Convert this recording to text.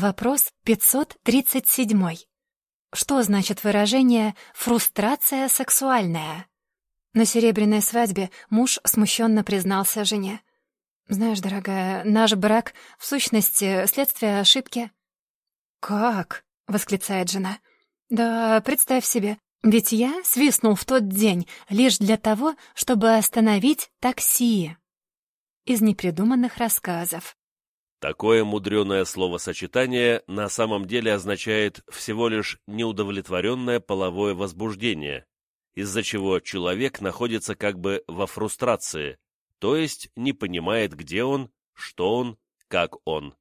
Вопрос 537. Что значит выражение «фрустрация сексуальная»? На серебряной свадьбе муж смущенно признался жене. «Знаешь, дорогая, наш брак, в сущности, следствие ошибки». «Как?» — восклицает жена. «Да, представь себе, ведь я свистнул в тот день лишь для того, чтобы остановить такси». Из непридуманных рассказов. Такое мудреное словосочетание на самом деле означает всего лишь неудовлетворенное половое возбуждение, из-за чего человек находится как бы во фрустрации, то есть не понимает, где он, что он, как он.